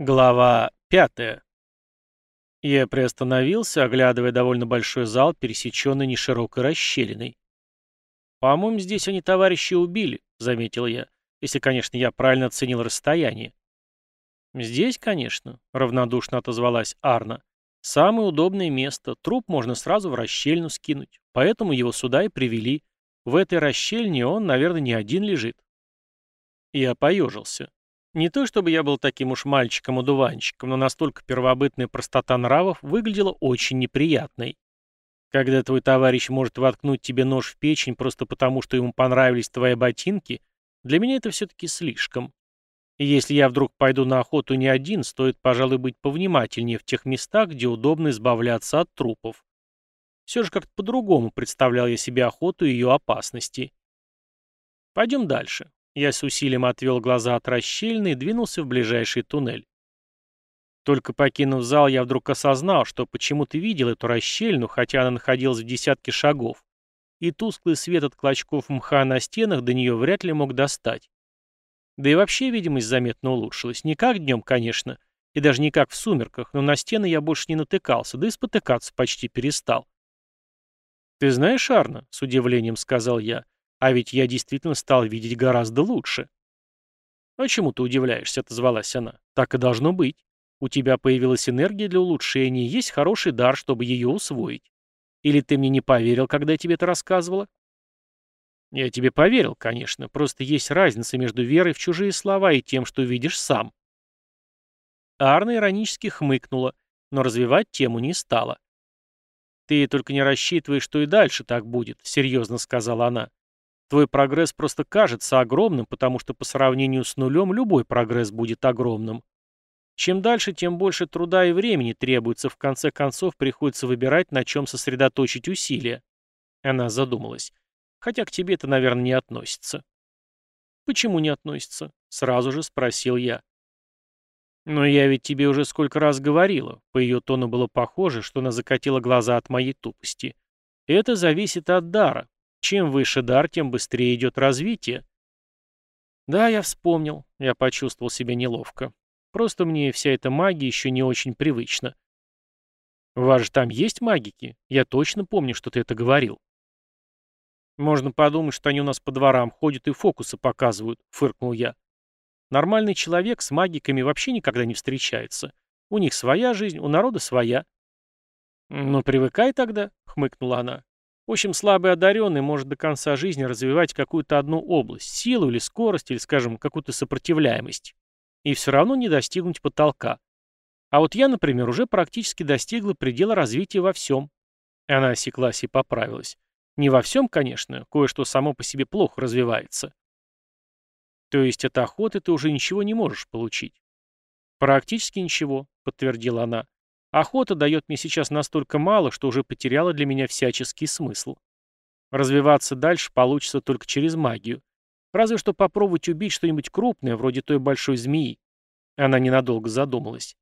Глава пятая. Я приостановился, оглядывая довольно большой зал, пересеченный неширокой расщелиной. «По-моему, здесь они товарища убили», — заметил я, если, конечно, я правильно оценил расстояние. «Здесь, конечно», — равнодушно отозвалась Арна. «Самое удобное место. Труп можно сразу в расщельну скинуть. Поэтому его сюда и привели. В этой расщельне он, наверное, не один лежит». Я поежился. Не то чтобы я был таким уж мальчиком-одуванчиком, но настолько первобытная простота нравов выглядела очень неприятной. Когда твой товарищ может воткнуть тебе нож в печень просто потому, что ему понравились твои ботинки, для меня это все-таки слишком. И если я вдруг пойду на охоту не один, стоит, пожалуй, быть повнимательнее в тех местах, где удобно избавляться от трупов. Все же как-то по-другому представлял я себе охоту и ее опасности. Пойдем дальше. Я с усилием отвел глаза от расщельны и двинулся в ближайший туннель. Только покинув зал, я вдруг осознал, что почему-то видел эту расщельну, хотя она находилась в десятке шагов, и тусклый свет от клочков мха на стенах до нее вряд ли мог достать. Да и вообще видимость заметно улучшилась. Не как днем, конечно, и даже не как в сумерках, но на стены я больше не натыкался, да и спотыкаться почти перестал. «Ты знаешь, Арна?» — с удивлением сказал я. А ведь я действительно стал видеть гораздо лучше. «А чему ты удивляешься?» — отозвалась она. «Так и должно быть. У тебя появилась энергия для улучшения, есть хороший дар, чтобы ее усвоить. Или ты мне не поверил, когда я тебе это рассказывала?» «Я тебе поверил, конечно, просто есть разница между верой в чужие слова и тем, что видишь сам». Арна иронически хмыкнула, но развивать тему не стала. «Ты только не рассчитывай, что и дальше так будет», — серьезно сказала она. Твой прогресс просто кажется огромным, потому что по сравнению с нулем любой прогресс будет огромным. Чем дальше, тем больше труда и времени требуется, в конце концов приходится выбирать, на чем сосредоточить усилия. Она задумалась. Хотя к тебе это, наверное, не относится. Почему не относится? Сразу же спросил я. Но я ведь тебе уже сколько раз говорила. По ее тону было похоже, что она закатила глаза от моей тупости. Это зависит от дара. Чем выше дар, тем быстрее идет развитие. Да, я вспомнил. Я почувствовал себя неловко. Просто мне вся эта магия еще не очень привычна. У вас же там есть магики? Я точно помню, что ты это говорил. Можно подумать, что они у нас по дворам ходят и фокусы показывают, фыркнул я. Нормальный человек с магиками вообще никогда не встречается. У них своя жизнь, у народа своя. Ну, привыкай тогда, хмыкнула она. В общем, слабый одаренный может до конца жизни развивать какую-то одну область, силу или скорость, или, скажем, какую-то сопротивляемость. И все равно не достигнуть потолка. А вот я, например, уже практически достигла предела развития во всем. И она осеклась и поправилась. Не во всем, конечно, кое-что само по себе плохо развивается. То есть от охоты ты уже ничего не можешь получить? Практически ничего, подтвердила она. Охота дает мне сейчас настолько мало, что уже потеряла для меня всяческий смысл. Развиваться дальше получится только через магию. Разве что попробовать убить что-нибудь крупное, вроде той большой змеи. Она ненадолго задумалась.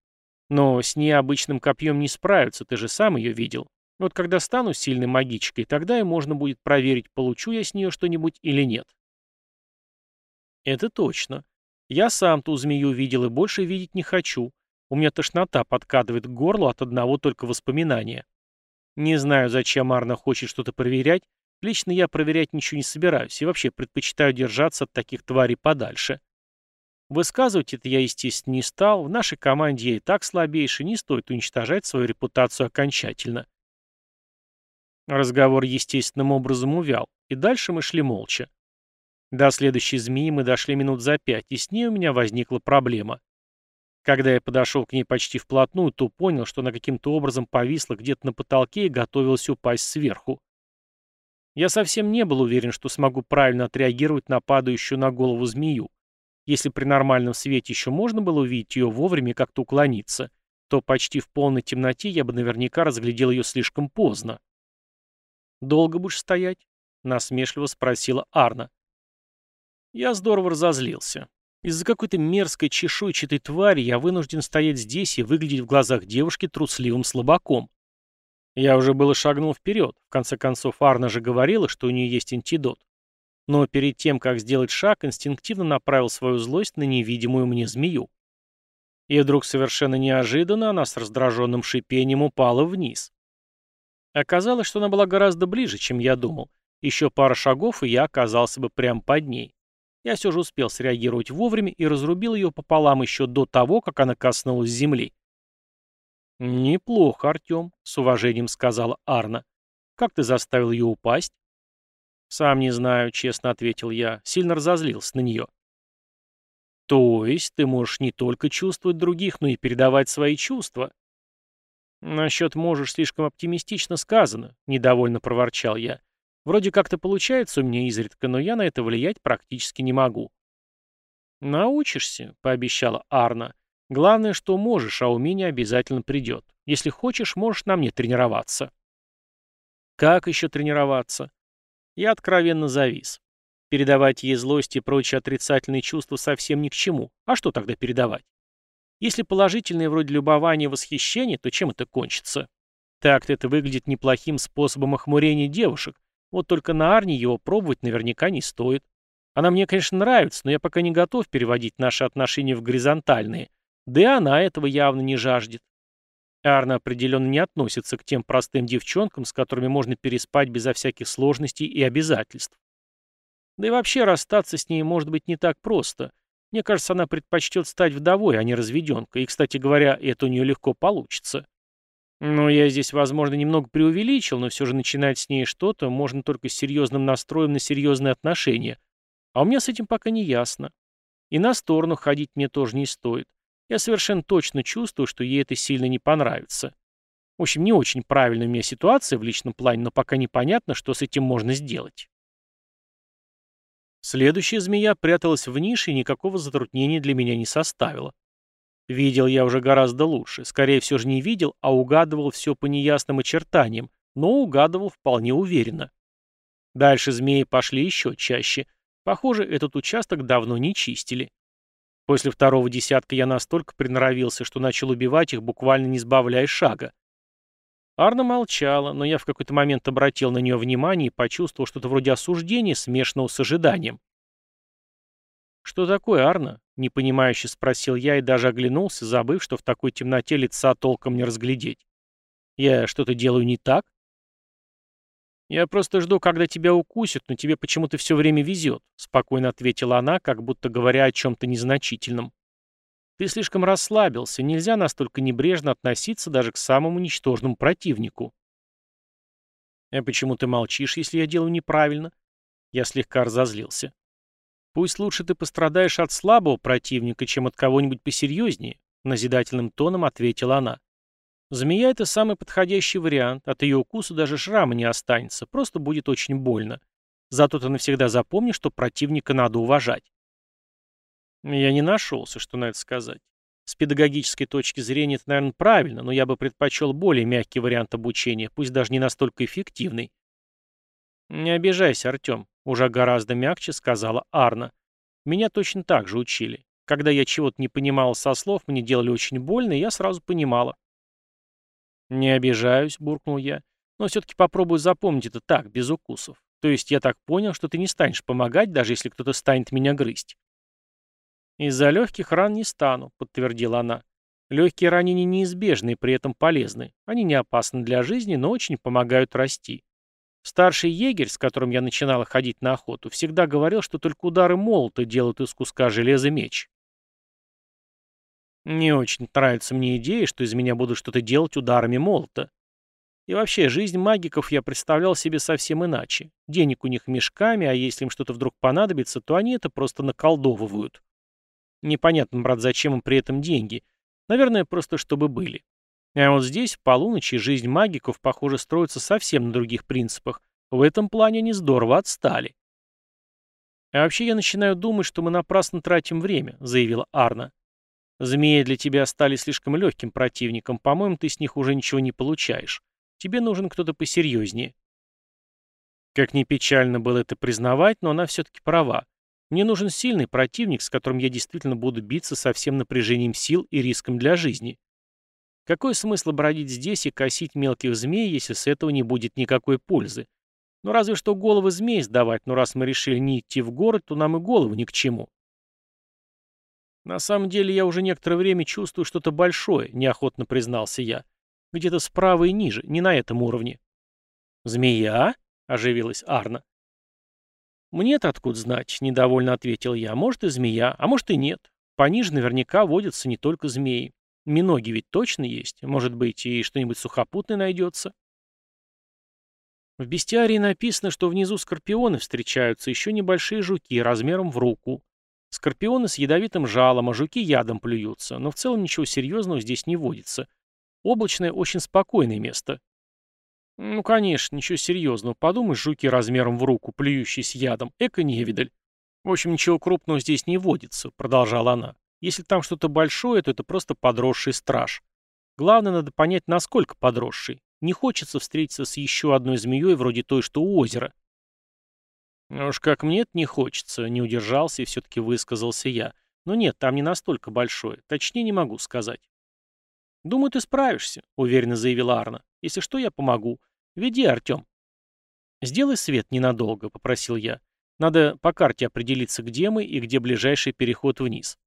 Но с ней обычным копьем не справиться, ты же сам ее видел. Вот когда стану сильной магичкой, тогда и можно будет проверить, получу я с нее что-нибудь или нет. Это точно. Я сам ту змею видел и больше видеть не хочу. У меня тошнота подкатывает к горлу от одного только воспоминания. Не знаю, зачем Арна хочет что-то проверять. Лично я проверять ничего не собираюсь и вообще предпочитаю держаться от таких тварей подальше. Высказывать это я, естественно, не стал. В нашей команде я и так слабейший, не стоит уничтожать свою репутацию окончательно. Разговор естественным образом увял, и дальше мы шли молча. До следующей змеи мы дошли минут за пять, и с ней у меня возникла проблема. Когда я подошел к ней почти вплотную, то понял, что она каким-то образом повисла где-то на потолке и готовилась упасть сверху. Я совсем не был уверен, что смогу правильно отреагировать на падающую на голову змею. Если при нормальном свете еще можно было увидеть ее вовремя как-то уклониться, то почти в полной темноте я бы наверняка разглядел ее слишком поздно. «Долго будешь стоять?» — насмешливо спросила Арна. Я здорово разозлился. Из-за какой-то мерзкой чешуйчатой твари я вынужден стоять здесь и выглядеть в глазах девушки трусливым слабаком. Я уже было шагнул вперед. В конце концов, Арна же говорила, что у нее есть антидот. Но перед тем, как сделать шаг, инстинктивно направил свою злость на невидимую мне змею. И вдруг совершенно неожиданно она с раздраженным шипением упала вниз. Оказалось, что она была гораздо ближе, чем я думал. Еще пара шагов, и я оказался бы прямо под ней. Я все же успел среагировать вовремя и разрубил ее пополам еще до того, как она коснулась земли. «Неплохо, Артем», — с уважением сказала Арна. «Как ты заставил ее упасть?» «Сам не знаю», — честно ответил я. Сильно разозлился на нее. «То есть ты можешь не только чувствовать других, но и передавать свои чувства?» «Насчет «можешь» слишком оптимистично сказано», — недовольно проворчал я. «Вроде как-то получается у меня изредка, но я на это влиять практически не могу». «Научишься», — пообещала Арна. Главное, что можешь, а умение обязательно придет. Если хочешь, можешь на мне тренироваться. Как еще тренироваться? Я откровенно завис. Передавать ей злость и прочие отрицательные чувства совсем ни к чему. А что тогда передавать? Если положительные вроде любования и восхищения, то чем это кончится? Так-то это выглядит неплохим способом охмурения девушек. Вот только на Арне его пробовать наверняка не стоит. Она мне, конечно, нравится, но я пока не готов переводить наши отношения в горизонтальные. Да и она этого явно не жаждет. Арна определенно не относится к тем простым девчонкам, с которыми можно переспать безо всяких сложностей и обязательств. Да и вообще расстаться с ней может быть не так просто. Мне кажется, она предпочтет стать вдовой, а не разведенкой, и, кстати говоря, это у нее легко получится. Но я здесь, возможно, немного преувеличил, но все же начинать с ней что-то можно только с серьезным настроем на серьезные отношения. А у меня с этим пока не ясно. И на сторону ходить мне тоже не стоит. Я совершенно точно чувствую, что ей это сильно не понравится. В общем, не очень правильная у меня ситуация в личном плане, но пока непонятно, что с этим можно сделать. Следующая змея пряталась в нише и никакого затруднения для меня не составила. Видел я уже гораздо лучше. Скорее все же не видел, а угадывал все по неясным очертаниям, но угадывал вполне уверенно. Дальше змеи пошли еще чаще. Похоже, этот участок давно не чистили. После второго десятка я настолько приноровился, что начал убивать их, буквально не сбавляя шага. Арна молчала, но я в какой-то момент обратил на нее внимание и почувствовал что-то вроде осуждения, смешанного с ожиданием. «Что такое, Арна?» — непонимающе спросил я и даже оглянулся, забыв, что в такой темноте лица толком не разглядеть. «Я что-то делаю не так?» «Я просто жду, когда тебя укусят, но тебе почему-то все время везет», — спокойно ответила она, как будто говоря о чем-то незначительном. «Ты слишком расслабился, нельзя настолько небрежно относиться даже к самому ничтожному противнику». «А почему ты молчишь, если я делаю неправильно?» Я слегка разозлился. «Пусть лучше ты пострадаешь от слабого противника, чем от кого-нибудь посерьезнее», — назидательным тоном ответила она. Змея — это самый подходящий вариант, от ее укуса даже шрама не останется, просто будет очень больно. Зато ты навсегда запомни, что противника надо уважать. Я не нашелся, что на это сказать. С педагогической точки зрения это, наверное, правильно, но я бы предпочел более мягкий вариант обучения, пусть даже не настолько эффективный. «Не обижайся, Артем», — уже гораздо мягче сказала Арна. «Меня точно так же учили. Когда я чего-то не понимала со слов, мне делали очень больно, и я сразу понимала. «Не обижаюсь», — буркнул я. «Но все-таки попробую запомнить это так, без укусов. То есть я так понял, что ты не станешь помогать, даже если кто-то станет меня грызть». «Из-за легких ран не стану», — подтвердила она. «Легкие ранения неизбежны и при этом полезны. Они не опасны для жизни, но очень помогают расти. Старший егерь, с которым я начинала ходить на охоту, всегда говорил, что только удары молота делают из куска железа меч. Не очень нравится мне идея, что из меня будут что-то делать ударами молота. И вообще, жизнь магиков я представлял себе совсем иначе. Денег у них мешками, а если им что-то вдруг понадобится, то они это просто наколдовывают. Непонятно, брат, зачем им при этом деньги. Наверное, просто чтобы были. А вот здесь, в полуночи, жизнь магиков, похоже, строится совсем на других принципах. В этом плане они здорово отстали. «А вообще я начинаю думать, что мы напрасно тратим время», — заявила Арна. Змеи для тебя стали слишком легким противником, по-моему, ты с них уже ничего не получаешь. Тебе нужен кто-то посерьезнее. Как ни печально было это признавать, но она все-таки права. Мне нужен сильный противник, с которым я действительно буду биться со всем напряжением сил и риском для жизни. Какой смысл бродить здесь и косить мелких змей, если с этого не будет никакой пользы? Ну разве что головы змей сдавать, но раз мы решили не идти в город, то нам и головы ни к чему. «На самом деле я уже некоторое время чувствую что-то большое», — неохотно признался я. «Где-то справа и ниже, не на этом уровне». «Змея?» — оживилась Арна. «Мне-то откуда знать?» — недовольно ответил я. «Может и змея, а может и нет. Пониже наверняка водятся не только змеи. Миноги ведь точно есть. Может быть, и что-нибудь сухопутное найдется». В бестиарии написано, что внизу скорпионы встречаются, еще небольшие жуки размером в руку. Скорпионы с ядовитым жалом, а жуки ядом плюются, но в целом ничего серьезного здесь не водится. Облачное очень спокойное место. Ну, конечно, ничего серьезного. Подумай, жуки размером в руку, плюющиеся ядом. Эко-невидаль. В общем, ничего крупного здесь не водится, продолжала она. Если там что-то большое, то это просто подросший страж. Главное, надо понять, насколько подросший. Не хочется встретиться с еще одной змеей вроде той, что у озера. «Ну уж как мне это не хочется», — не удержался и все-таки высказался я. «Но нет, там не настолько большое. Точнее не могу сказать». «Думаю, ты справишься», — уверенно заявила Арна. «Если что, я помогу. Веди, Артем». «Сделай свет ненадолго», — попросил я. «Надо по карте определиться, где мы и где ближайший переход вниз».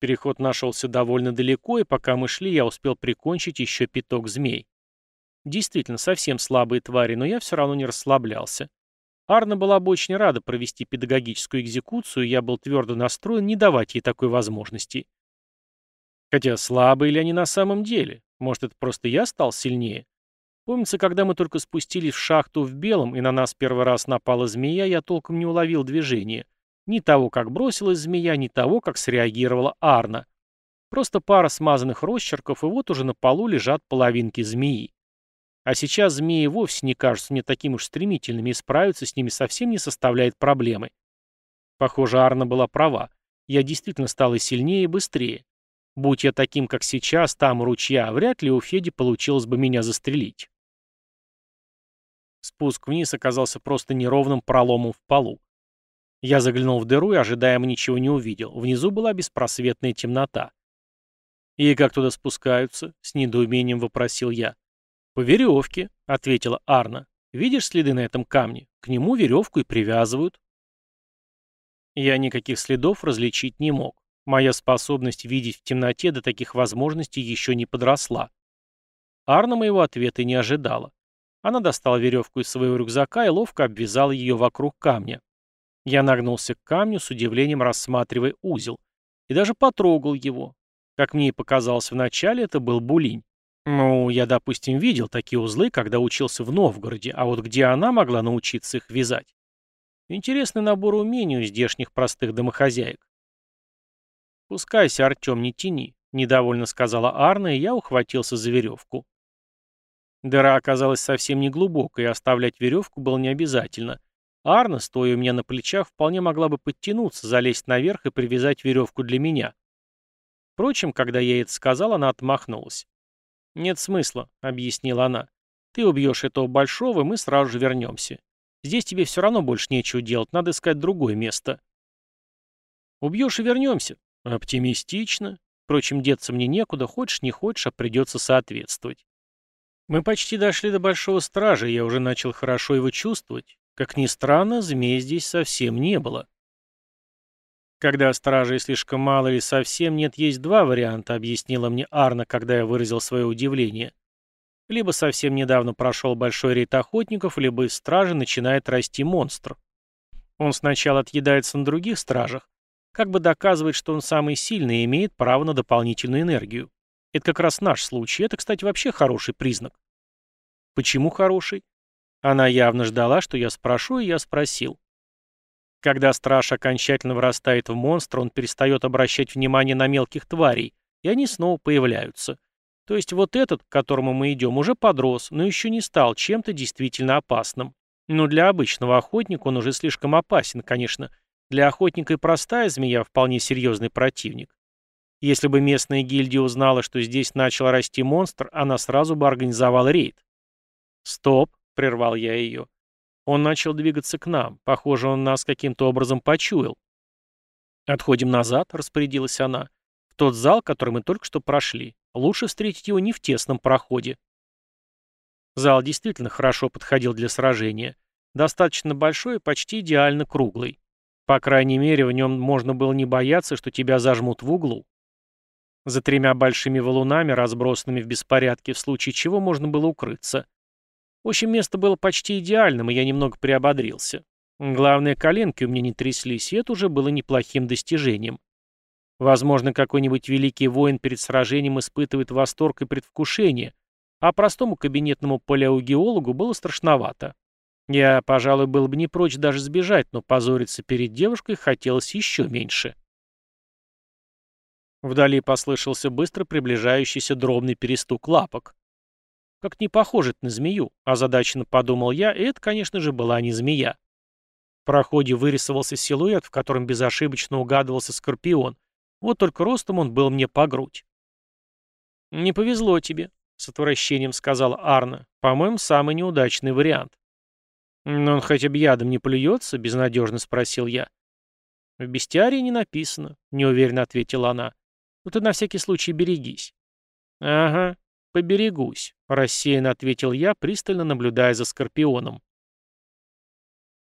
Переход нашелся довольно далеко, и пока мы шли, я успел прикончить еще пяток змей. Действительно, совсем слабые твари, но я все равно не расслаблялся. Арна была бы очень рада провести педагогическую экзекуцию, и я был твердо настроен не давать ей такой возможности. Хотя слабые ли они на самом деле? Может, это просто я стал сильнее? Помнится, когда мы только спустились в шахту в белом, и на нас первый раз напала змея, я толком не уловил движения. Ни того, как бросилась змея, ни того, как среагировала Арна. Просто пара смазанных росчерков, и вот уже на полу лежат половинки змеи. А сейчас змеи вовсе не кажутся мне такими уж стремительными, и справиться с ними совсем не составляет проблемы. Похоже, Арна была права. Я действительно стал и сильнее, и быстрее. Будь я таким, как сейчас, там ручья, вряд ли у Феди получилось бы меня застрелить. Спуск вниз оказался просто неровным проломом в полу. Я заглянул в дыру и ожидаемо ничего не увидел. Внизу была беспросветная темнота. «И как туда спускаются?» — с недоумением вопросил я. «По веревке», — ответила Арна. «Видишь следы на этом камне? К нему веревку и привязывают». Я никаких следов различить не мог. Моя способность видеть в темноте до таких возможностей еще не подросла. Арна моего ответа не ожидала. Она достала веревку из своего рюкзака и ловко обвязала ее вокруг камня. Я нагнулся к камню, с удивлением рассматривая узел, и даже потрогал его. Как мне и показалось вначале, это был булинь. Ну, я, допустим, видел такие узлы, когда учился в Новгороде, а вот где она могла научиться их вязать? Интересный набор умений у здешних простых домохозяек. «Пускайся, Артем, не тяни», — недовольно сказала Арна, и я ухватился за веревку. Дыра оказалась совсем не глубокой, и оставлять веревку было не обязательно. Арна, стоя у меня на плечах, вполне могла бы подтянуться, залезть наверх и привязать веревку для меня. Впрочем, когда я это сказал, она отмахнулась. «Нет смысла», — объяснила она. «Ты убьешь этого большого, и мы сразу же вернемся. Здесь тебе все равно больше нечего делать, надо искать другое место». «Убьешь и вернемся». «Оптимистично. Впрочем, деться мне некуда, хочешь не хочешь, а придется соответствовать». Мы почти дошли до Большого Стража, я уже начал хорошо его чувствовать. Как ни странно, змей здесь совсем не было. Когда стражей слишком мало или совсем нет, есть два варианта, объяснила мне Арна, когда я выразил свое удивление. Либо совсем недавно прошел большой рейд охотников, либо из стражи начинает расти монстр. Он сначала отъедается на других стражах, как бы доказывает, что он самый сильный и имеет право на дополнительную энергию. Это как раз наш случай. Это, кстати, вообще хороший признак. Почему хороший? Она явно ждала, что я спрошу, и я спросил. Когда страж окончательно вырастает в монстра, он перестает обращать внимание на мелких тварей, и они снова появляются. То есть вот этот, к которому мы идем, уже подрос, но еще не стал чем-то действительно опасным. Но для обычного охотника он уже слишком опасен, конечно. Для охотника и простая змея вполне серьезный противник. Если бы местная гильдия узнала, что здесь начал расти монстр, она сразу бы организовала рейд. «Стоп», — прервал я ее. Он начал двигаться к нам. Похоже, он нас каким-то образом почуял. «Отходим назад», — распорядилась она. «В тот зал, который мы только что прошли. Лучше встретить его не в тесном проходе». Зал действительно хорошо подходил для сражения. Достаточно большой и почти идеально круглый. По крайней мере, в нем можно было не бояться, что тебя зажмут в углу. За тремя большими валунами, разбросанными в беспорядке, в случае чего можно было укрыться. В общем, место было почти идеальным, и я немного приободрился. Главное, коленки у меня не тряслись, и это уже было неплохим достижением. Возможно, какой-нибудь великий воин перед сражением испытывает восторг и предвкушение, а простому кабинетному палеогеологу было страшновато. Я, пожалуй, был бы не прочь даже сбежать, но позориться перед девушкой хотелось еще меньше. Вдали послышался быстро приближающийся дробный перестук лапок. Как не похоже на змею, озадаченно подумал я, и это, конечно же, была не змея. В проходе вырисовался силуэт, в котором безошибочно угадывался скорпион. Вот только ростом он был мне по грудь. «Не повезло тебе», — с отвращением сказала Арна. «По-моему, самый неудачный вариант». «Но он хотя бы ядом не плюется?» — безнадежно спросил я. «В бестиарии не написано», — неуверенно ответила она. «Ну ты на всякий случай берегись». «Ага, поберегусь», — рассеянно ответил я, пристально наблюдая за Скорпионом.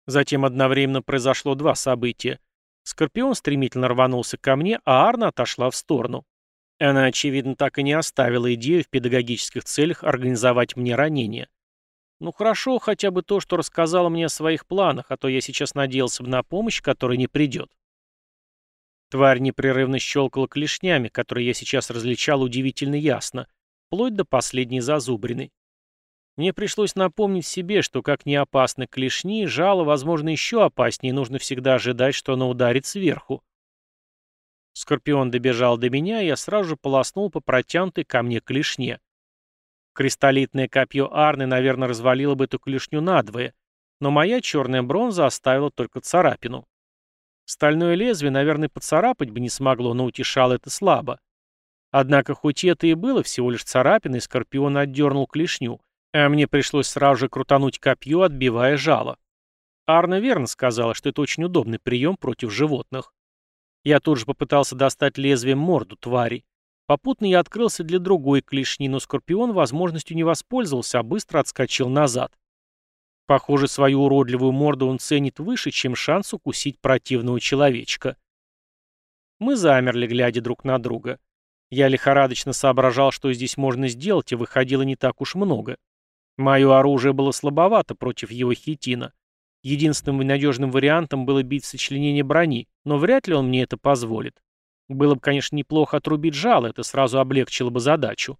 Затем одновременно произошло два события. Скорпион стремительно рванулся ко мне, а Арна отошла в сторону. Она, очевидно, так и не оставила идею в педагогических целях организовать мне ранение. Ну хорошо, хотя бы то, что рассказала мне о своих планах, а то я сейчас надеялся бы на помощь, которая не придет. Тварь непрерывно щелкала клешнями, которые я сейчас различал удивительно ясно, вплоть до последней зазубрины. Мне пришлось напомнить себе, что как не опасны клешни, жало, возможно, еще опаснее, нужно всегда ожидать, что оно ударит сверху. Скорпион добежал до меня, и я сразу же полоснул по протянутой ко мне клешне. Кристаллитное копье Арны, наверное, развалило бы эту клешню надвое, но моя черная бронза оставила только царапину. Стальное лезвие, наверное, поцарапать бы не смогло, но утешало это слабо. Однако хоть это и было всего лишь царапиной, Скорпион отдернул клешню, а мне пришлось сразу же крутануть копье, отбивая жало. Арна верно сказала, что это очень удобный прием против животных. Я тут же попытался достать лезвием морду твари. Попутно я открылся для другой клешни, но Скорпион возможностью не воспользовался, а быстро отскочил назад. Похоже, свою уродливую морду он ценит выше, чем шанс укусить противного человечка. Мы замерли, глядя друг на друга. Я лихорадочно соображал, что здесь можно сделать, и выходило не так уж много. Мое оружие было слабовато против его хитина. Единственным надежным вариантом было бить сочленение брони, но вряд ли он мне это позволит. Было бы, конечно, неплохо отрубить жало, это сразу облегчило бы задачу.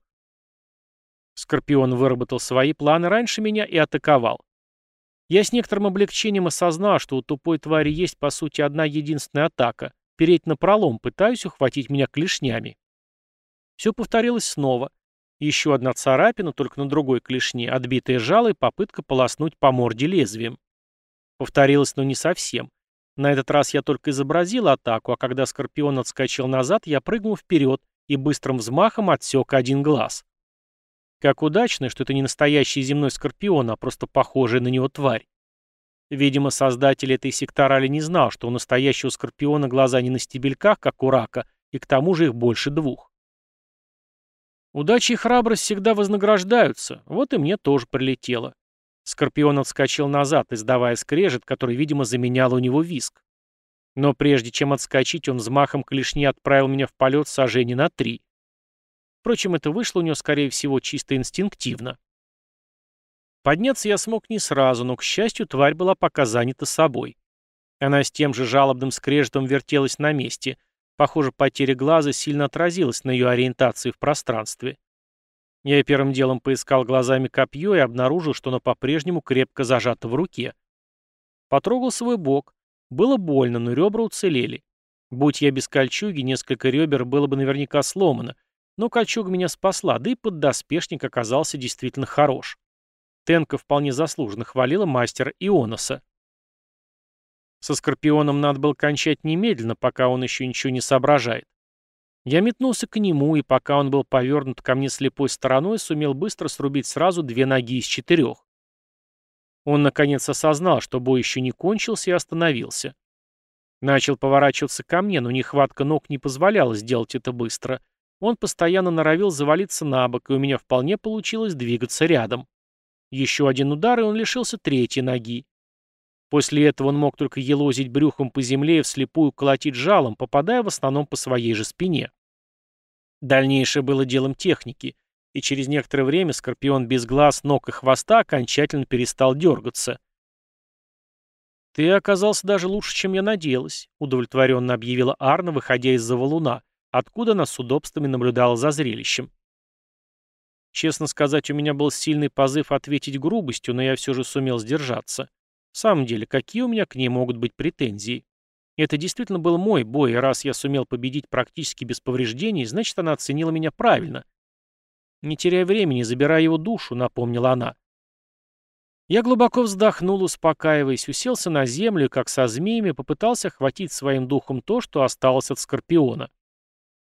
Скорпион выработал свои планы раньше меня и атаковал. Я с некоторым облегчением осознал, что у тупой твари есть, по сути, одна единственная атака — переть на пролом, пытаясь ухватить меня клешнями. Все повторилось снова. Еще одна царапина, только на другой клешне, отбитое жало и попытка полоснуть по морде лезвием. Повторилось, но не совсем. На этот раз я только изобразил атаку, а когда Скорпион отскочил назад, я прыгнул вперед и быстрым взмахом отсек один глаз. Как удачно, что это не настоящий земной Скорпион, а просто похожая на него тварь. Видимо, создатель этой секторали не знал, что у настоящего Скорпиона глаза не на стебельках, как у рака, и к тому же их больше двух. Удача и храбрость всегда вознаграждаются, вот и мне тоже прилетело. Скорпион отскочил назад, издавая скрежет, который, видимо, заменял у него виск. Но прежде чем отскочить, он взмахом клешни отправил меня в полет сожжения на три. Впрочем, это вышло у него, скорее всего, чисто инстинктивно. Подняться я смог не сразу, но, к счастью, тварь была пока занята собой. Она с тем же жалобным скрежетом вертелась на месте. Похоже, потеря глаза сильно отразилась на ее ориентации в пространстве. Я первым делом поискал глазами копье и обнаружил, что оно по-прежнему крепко зажато в руке. Потрогал свой бок. Было больно, но ребра уцелели. Будь я без кольчуги, несколько ребер было бы наверняка сломано, но кольчуга меня спасла, да и поддоспешник оказался действительно хорош. Тенка вполне заслуженно хвалила мастера Ионоса. Со Скорпионом надо было кончать немедленно, пока он еще ничего не соображает. Я метнулся к нему, и пока он был повернут ко мне слепой стороной, сумел быстро срубить сразу две ноги из четырех. Он, наконец, осознал, что бой еще не кончился, и остановился. Начал поворачиваться ко мне, но нехватка ног не позволяла сделать это быстро. Он постоянно норовил завалиться на бок, и у меня вполне получилось двигаться рядом. Еще один удар, и он лишился третьей ноги. После этого он мог только елозить брюхом по земле и вслепую колотить жалом, попадая в основном по своей же спине. Дальнейшее было делом техники, и через некоторое время скорпион без глаз, ног и хвоста окончательно перестал дергаться. «Ты оказался даже лучше, чем я надеялась», — удовлетворенно объявила Арна, выходя из-за валуна, откуда она с удобствами наблюдала за зрелищем. Честно сказать, у меня был сильный позыв ответить грубостью, но я все же сумел сдержаться. В самом деле, какие у меня к ней могут быть претензии? Это действительно был мой бой, и раз я сумел победить практически без повреждений, значит, она оценила меня правильно. «Не теряй времени, забирай его душу», — напомнила она. Я глубоко вздохнул, успокаиваясь, уселся на землю как со змеями, попытался охватить своим духом то, что осталось от Скорпиона.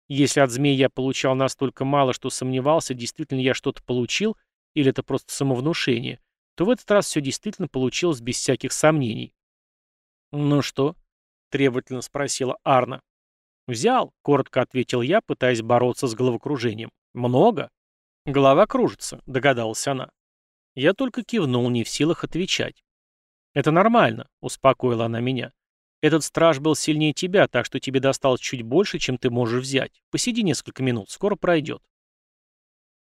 Если от змей я получал настолько мало, что сомневался, действительно я что-то получил, или это просто самовнушение, то в этот раз все действительно получилось без всяких сомнений. «Ну что?» — требовательно спросила Арна. «Взял», — коротко ответил я, пытаясь бороться с головокружением. «Много?» «Голова кружится», — догадалась она. Я только кивнул, не в силах отвечать. «Это нормально», — успокоила она меня. Этот страж был сильнее тебя, так что тебе досталось чуть больше, чем ты можешь взять. Посиди несколько минут, скоро пройдет.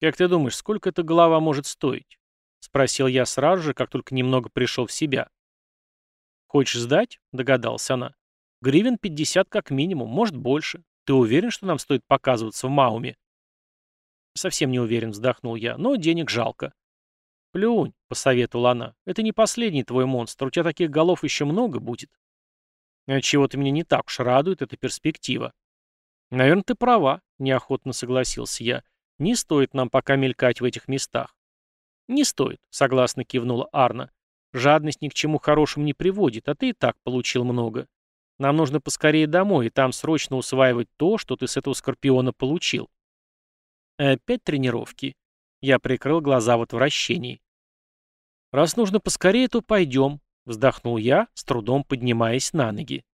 Как ты думаешь, сколько эта голова может стоить? Спросил я сразу же, как только немного пришел в себя. Хочешь сдать? Догадалась она. Гривен 50 как минимум, может больше. Ты уверен, что нам стоит показываться в Мауме? Совсем не уверен, вздохнул я, но денег жалко. Плюнь, посоветовала она. Это не последний твой монстр, у тебя таких голов еще много будет. А чего-то меня не так уж радует эта перспектива. Наверное, ты права, неохотно согласился я. Не стоит нам пока мелькать в этих местах. Не стоит, согласно кивнула Арна. Жадность ни к чему хорошему не приводит, а ты и так получил много. Нам нужно поскорее домой и там срочно усваивать то, что ты с этого скорпиона получил. Опять тренировки. Я прикрыл глаза в отвращении. Раз нужно поскорее, то пойдем, Вздохнул я, с трудом поднимаясь на ноги.